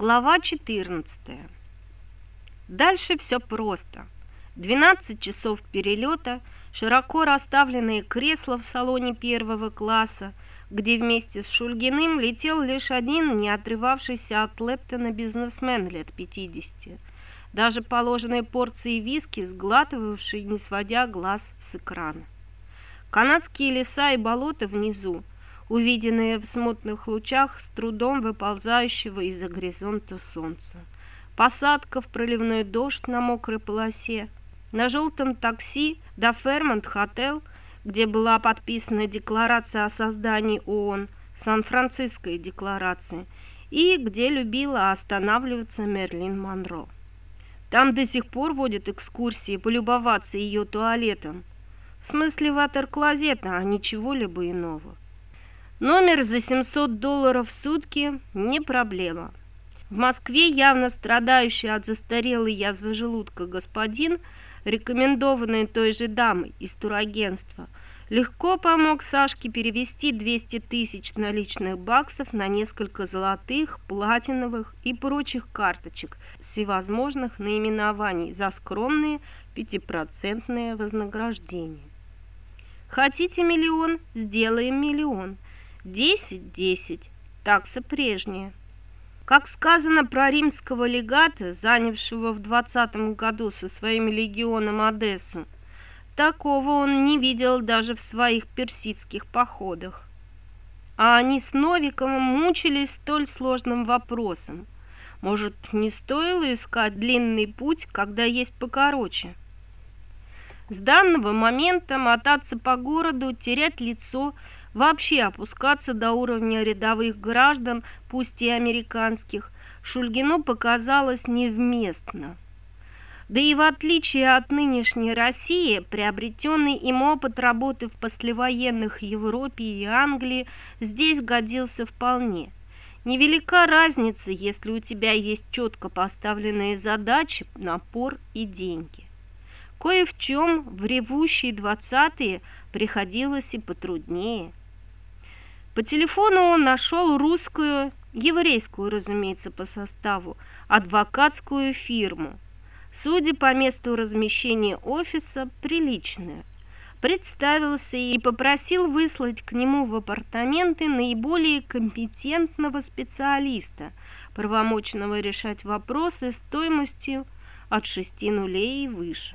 Глава 14. Дальше все просто. 12 часов перелета, широко расставленные кресла в салоне первого класса, где вместе с Шульгиным летел лишь один не отрывавшийся от Лептона бизнесмен лет 50. Даже положенные порции виски, сглатывавший, не сводя глаз с экрана. Канадские леса и болота внизу, увиденные в смутных лучах с трудом выползающего из-за горизонта солнца. Посадка в проливной дождь на мокрой полосе, на желтом такси до Фермонт-Хотел, где была подписана декларация о создании ООН, Сан-Франциской декларации, и где любила останавливаться Мерлин Монро. Там до сих пор водят экскурсии полюбоваться ее туалетом. В смысле ватер-клозета, а ничего либо иного. Номер за 700 долларов в сутки – не проблема. В Москве явно страдающий от застарелой язвы желудка господин, рекомендованный той же дамой из турагентства, легко помог Сашке перевести 200 тысяч наличных баксов на несколько золотых, платиновых и прочих карточек всевозможных наименований за скромные пятипроцентные вознаграждения. Хотите миллион – сделаем миллион – Десять, десять. Такса прежняя. Как сказано про римского легата, занявшего в двадцатом году со своим легионом Одессу, такого он не видел даже в своих персидских походах. А они с Новиковым мучились столь сложным вопросом. Может, не стоило искать длинный путь, когда есть покороче? С данного момента мотаться по городу, терять лицо – вообще опускаться до уровня рядовых граждан, пусть и американских, Шульгину показалось невместно. Да и в отличие от нынешней России, приобретенный им опыт работы в послевоенных Европе и Англии здесь годился вполне. Невелика разница, если у тебя есть четко поставленные задачи, напор и деньги. Кое в чем в ревущие двадцатые приходилось и потруднее – по телефону он нашел русскую, еврейскую, разумеется, по составу, адвокатскую фирму. Судя по месту размещения офиса, приличная. Представился и попросил выслать к нему в апартаменты наиболее компетентного специалиста, правомочного решать вопросы стоимостью от шести нулей и выше.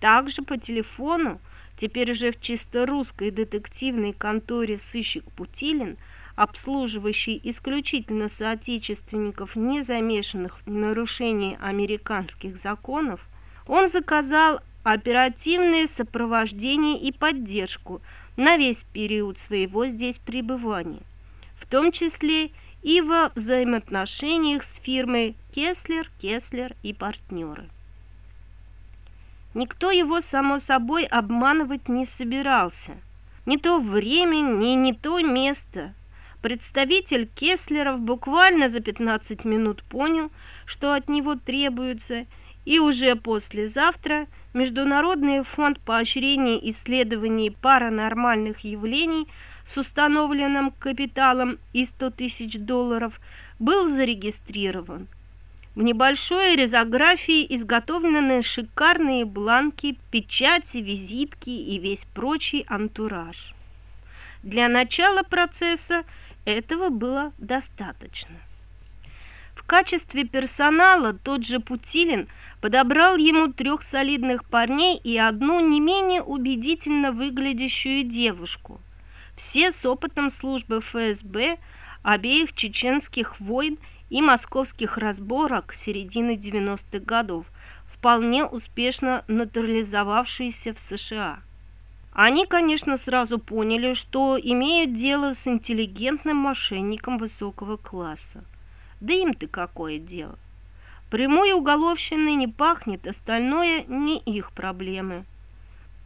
Также по телефону Теперь уже в чисто русской детективной конторе сыщик Путилин, обслуживающий исключительно соотечественников, не замешанных в нарушении американских законов, он заказал оперативное сопровождение и поддержку на весь период своего здесь пребывания, в том числе и во взаимоотношениях с фирмой Кеслер, Кеслер и партнеры. Никто его, само собой, обманывать не собирался. Не то время, ни не то место. Представитель Кеслеров буквально за 15 минут понял, что от него требуется, и уже послезавтра Международный фонд поощрения исследований паранормальных явлений с установленным капиталом и 100 тысяч долларов был зарегистрирован. В небольшой резографии изготовлены шикарные бланки, печати, визитки и весь прочий антураж. Для начала процесса этого было достаточно. В качестве персонала тот же Путилин подобрал ему трех солидных парней и одну не менее убедительно выглядящую девушку. Все с опытом службы ФСБ обеих чеченских войн – и московских разборок середины 90-х годов, вполне успешно натурализовавшиеся в США. Они, конечно, сразу поняли, что имеют дело с интеллигентным мошенником высокого класса. Да им-то какое дело? Прямой уголовщины не пахнет, остальное не их проблемы.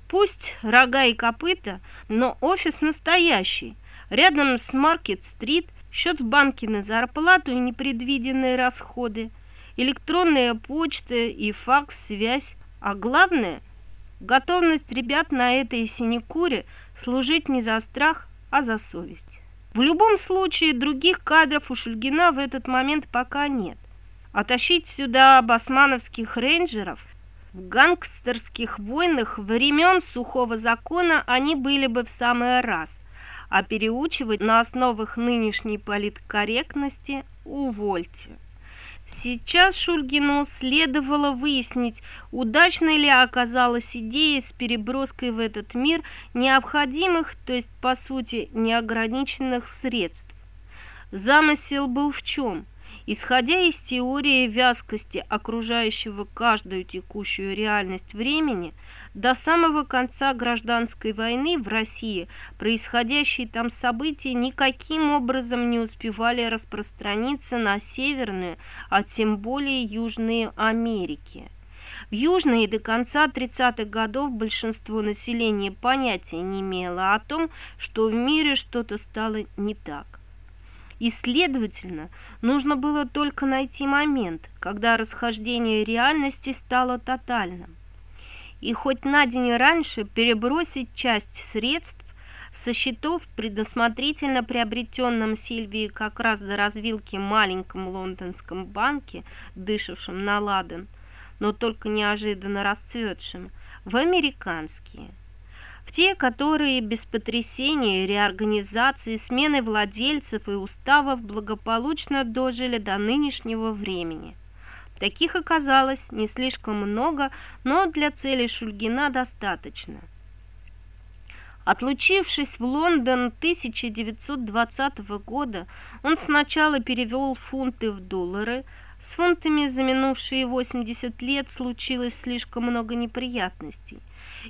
Пусть рога и копыта, но офис настоящий. Рядом с Маркет-стрит счет в банке на зарплату и непредвиденные расходы, электронная почта и факс, связь, а главное – готовность ребят на этой синекуре служить не за страх, а за совесть. В любом случае, других кадров у Шульгина в этот момент пока нет. А тащить сюда басмановских рейнджеров в гангстерских войнах времен сухого закона они были бы в самый раз, а переучивать на основах нынешней политкорректности увольте. Сейчас Шульгину следовало выяснить, удачной ли оказалась идея с переброской в этот мир необходимых, то есть, по сути, неограниченных средств. Замысел был в чем? Исходя из теории вязкости окружающего каждую текущую реальность времени – до самого конца гражданской войны в России происходящие там события никаким образом не успевали распространиться на Северную, а тем более Южные Америки. В Южной до конца 30-х годов большинство населения понятия не имело о том, что в мире что-то стало не так. И, следовательно, нужно было только найти момент, когда расхождение реальности стало тотальным и хоть на день раньше перебросить часть средств со счетов, предусмотрительно приобретенном Сильвии как раз до развилки маленьком лондонском банке, дышавшем на ладан, но только неожиданно расцветшим, в американские. В те, которые без потрясения, реорганизации, смены владельцев и уставов благополучно дожили до нынешнего времени – Таких оказалось не слишком много, но для цели Шульгина достаточно. Отлучившись в Лондон 1920 года, он сначала перевел фунты в доллары. С фунтами за минувшие 80 лет случилось слишком много неприятностей.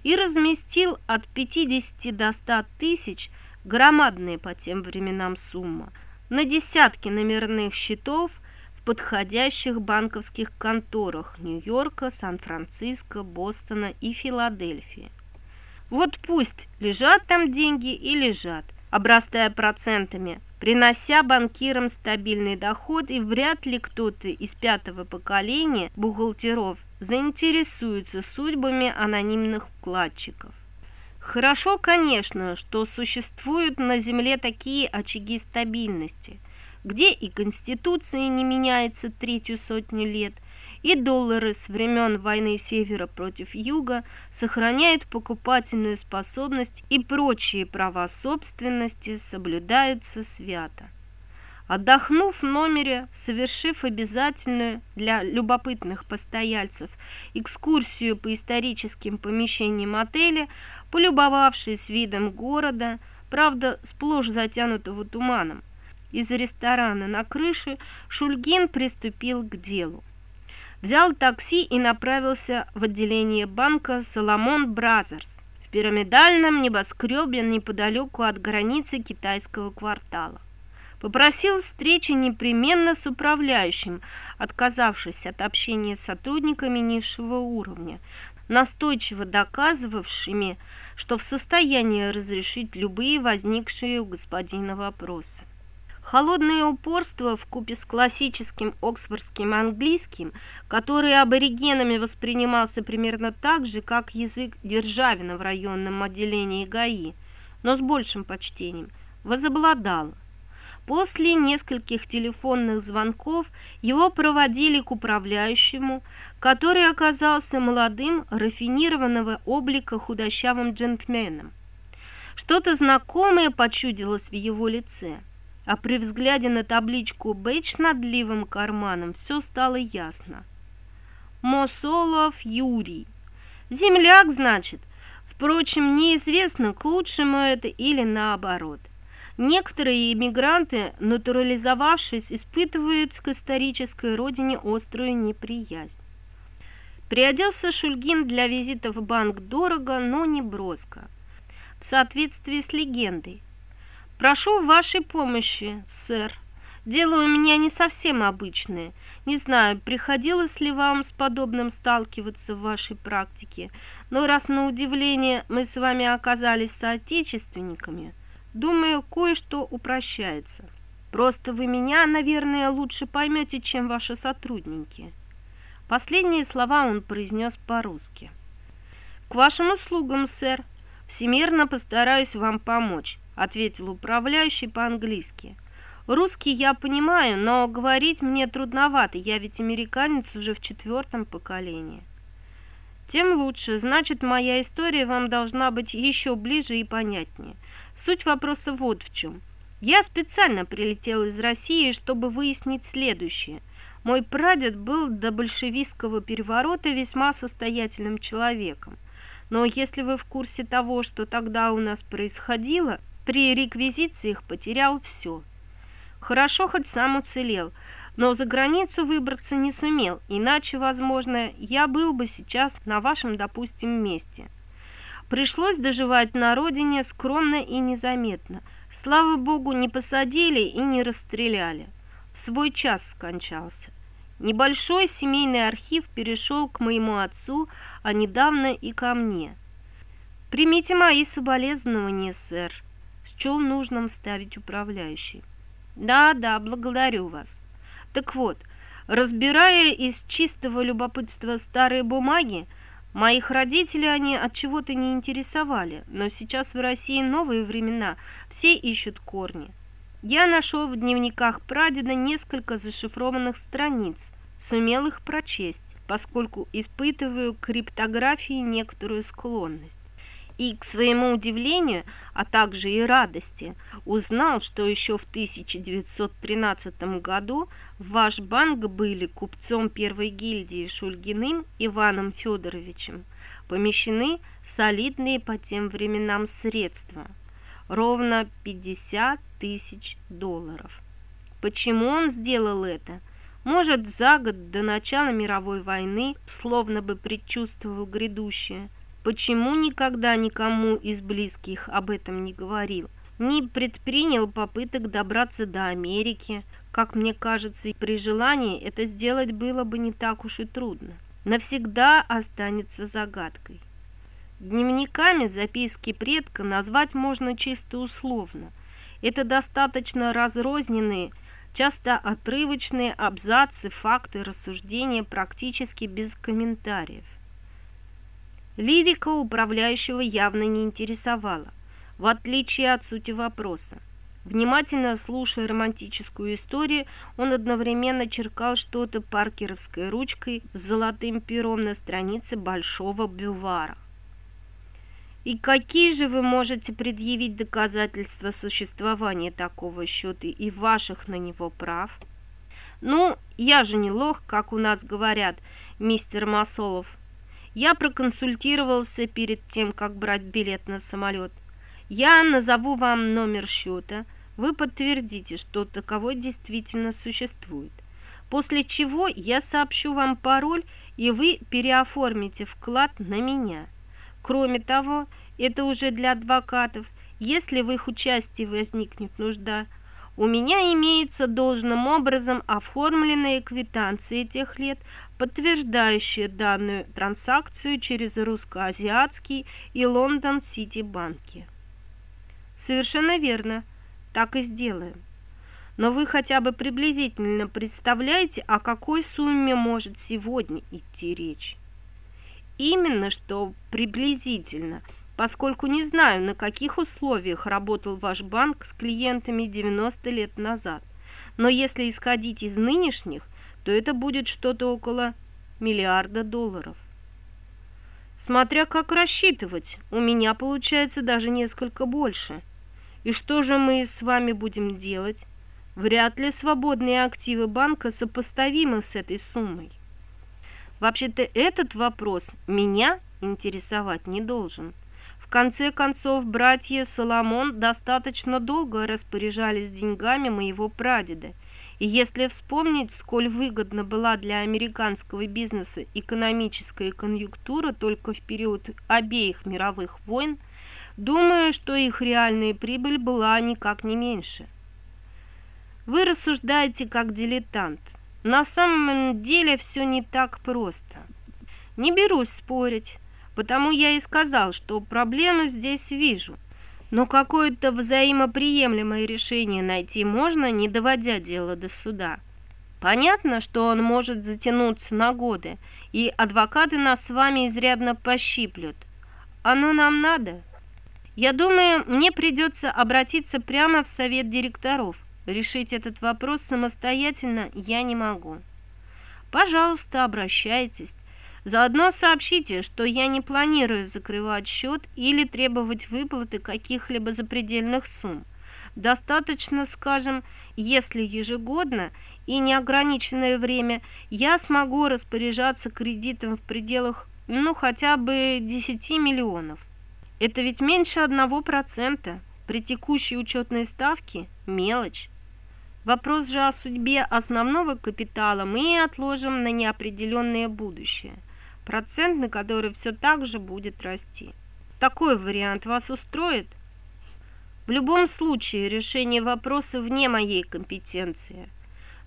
И разместил от 50 до 100 тысяч, громадные по тем временам сумма, на десятки номерных счетов – подходящих банковских конторах Нью-Йорка, Сан-Франциско, Бостона и Филадельфии. Вот пусть лежат там деньги и лежат, обрастая процентами, принося банкирам стабильный доход, и вряд ли кто-то из пятого поколения бухгалтеров заинтересуется судьбами анонимных вкладчиков. Хорошо, конечно, что существуют на Земле такие очаги стабильности – где и Конституция не меняется третью сотню лет, и доллары с времен войны Севера против Юга сохраняют покупательную способность и прочие права собственности соблюдаются свято. Отдохнув в номере, совершив обязательную для любопытных постояльцев экскурсию по историческим помещениям отеля, полюбовавшись видом города, правда, сплошь затянутого туманом, из ресторана на крыше, Шульгин приступил к делу. Взял такси и направился в отделение банка «Соломон Бразерс» в пирамидальном небоскребе неподалеку от границы китайского квартала. Попросил встречи непременно с управляющим, отказавшись от общения с сотрудниками низшего уровня, настойчиво доказывавшими, что в состоянии разрешить любые возникшие у господина вопросы. Холодное упорство в купе с классическим оксфордским английским, который аборигенами воспринимался примерно так же, как язык Державина в районном отделении ГАИ, но с большим почтением, возобладало. После нескольких телефонных звонков его проводили к управляющему, который оказался молодым, рафинированного облика худощавым джентльменом. Что-то знакомое почудилось в его лице – а при взгляде на табличку «Бейдж» над левым карманом все стало ясно. Мосолов Юрий. Земляк, значит. Впрочем, неизвестно, к лучшему это или наоборот. Некоторые иммигранты, натурализовавшись, испытывают к исторической родине острую неприязнь. Приоделся Шульгин для визита в банк дорого, но не броско. В соответствии с легендой. Прошу вашей помощи, сэр. Дело у меня не совсем обычное. Не знаю, приходилось ли вам с подобным сталкиваться в вашей практике, но раз на удивление мы с вами оказались соотечественниками, думаю, кое-что упрощается. Просто вы меня, наверное, лучше поймете, чем ваши сотрудники. Последние слова он произнес по-русски. К вашим услугам, сэр. Всемирно постараюсь вам помочь ответил управляющий по-английски. Русский я понимаю, но говорить мне трудновато, я ведь американец уже в четвертом поколении. Тем лучше, значит, моя история вам должна быть еще ближе и понятнее. Суть вопроса вот в чем. Я специально прилетел из России, чтобы выяснить следующее. Мой прадед был до большевистского переворота весьма состоятельным человеком. Но если вы в курсе того, что тогда у нас происходило, при реквизициях потерял все. Хорошо, хоть сам уцелел, но за границу выбраться не сумел, иначе, возможно, я был бы сейчас на вашем, допустим, месте. Пришлось доживать на родине скромно и незаметно. Слава богу, не посадили и не расстреляли. В свой час скончался. Небольшой семейный архив перешел к моему отцу, а недавно и ко мне. Примите мои соболезнования, сэр счел нужным вставить управляющий. «Да, да, благодарю вас. Так вот, разбирая из чистого любопытства старые бумаги, моих родителей они от чего-то не интересовали, но сейчас в России новые времена, все ищут корни. Я нашел в дневниках прадеда несколько зашифрованных страниц, сумел их прочесть, поскольку испытываю криптографии некоторую склонность и, к своему удивлению, а также и радости, узнал, что еще в 1913 году в ваш банк были купцом первой гильдии Шульгиным Иваном Федоровичем помещены солидные по тем временам средства – ровно 50 тысяч долларов. Почему он сделал это? Может, за год до начала мировой войны, словно бы предчувствовал грядущее – Почему никогда никому из близких об этом не говорил? Не предпринял попыток добраться до Америки. Как мне кажется, при желании это сделать было бы не так уж и трудно. Навсегда останется загадкой. Дневниками записки предка назвать можно чисто условно. Это достаточно разрозненные, часто отрывочные абзацы, факты, рассуждения практически без комментариев. Лирика управляющего явно не интересовала, в отличие от сути вопроса. Внимательно слушая романтическую историю, он одновременно черкал что-то паркеровской ручкой с золотым пером на странице большого бювара. И какие же вы можете предъявить доказательства существования такого счета и ваших на него прав? Ну, я же не лох, как у нас говорят, мистер Масолов. Я проконсультировался перед тем, как брать билет на самолет. Я назову вам номер счета, вы подтвердите, что таковой действительно существует. После чего я сообщу вам пароль, и вы переоформите вклад на меня. Кроме того, это уже для адвокатов, если в их участии возникнет нужда. У меня имеется должным образом оформленная квитанция тех лет, подтверждающие данную транзакцию через русско-азиатский и Лондон-Сити банки. Совершенно верно, так и сделаем. Но вы хотя бы приблизительно представляете, о какой сумме может сегодня идти речь? Именно что приблизительно, поскольку не знаю, на каких условиях работал ваш банк с клиентами 90 лет назад. Но если исходить из нынешних, то это будет что-то около миллиарда долларов. Смотря как рассчитывать, у меня получается даже несколько больше. И что же мы с вами будем делать? Вряд ли свободные активы банка сопоставимы с этой суммой. Вообще-то этот вопрос меня интересовать не должен. В конце концов, братья Соломон достаточно долго распоряжались деньгами моего прадеда – и если вспомнить, сколь выгодна была для американского бизнеса экономическая конъюнктура только в период обеих мировых войн, думаю, что их реальная прибыль была никак не меньше. Вы рассуждаете как дилетант. На самом деле все не так просто. Не берусь спорить, потому я и сказал, что проблему здесь вижу – но какое-то взаимоприемлемое решение найти можно, не доводя дело до суда. Понятно, что он может затянуться на годы, и адвокаты нас с вами изрядно пощиплют. Оно нам надо? Я думаю, мне придется обратиться прямо в совет директоров. Решить этот вопрос самостоятельно я не могу. Пожалуйста, обращайтесь. Заодно сообщите, что я не планирую закрывать счет или требовать выплаты каких-либо запредельных сумм. Достаточно, скажем, если ежегодно и неограниченное время я смогу распоряжаться кредитом в пределах, ну, хотя бы 10 миллионов. Это ведь меньше 1%. При текущей учетной ставке – мелочь. Вопрос же о судьбе основного капитала мы отложим на неопределенное будущее – процент на который все так же будет расти. Такой вариант вас устроит? В любом случае решение вопроса вне моей компетенции.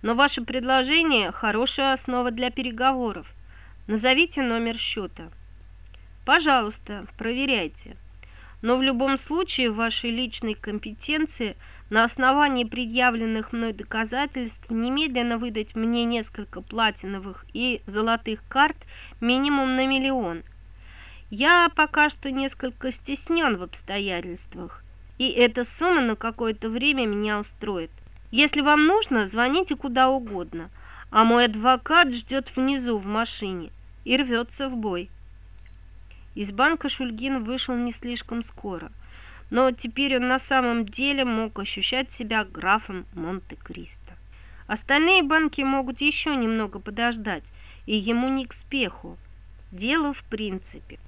Но ваше предложение – хорошая основа для переговоров. Назовите номер счета. Пожалуйста, проверяйте. Но в любом случае в вашей личной компетенции – на основании предъявленных мной доказательств немедленно выдать мне несколько платиновых и золотых карт минимум на миллион. Я пока что несколько стеснен в обстоятельствах, и эта сумма на какое-то время меня устроит. Если вам нужно, звоните куда угодно, а мой адвокат ждет внизу в машине и рвется в бой. Из банка Шульгин вышел не слишком скоро – но теперь он на самом деле мог ощущать себя графом Монте-Кристо. Остальные банки могут еще немного подождать, и ему не к спеху. Дело в принципе.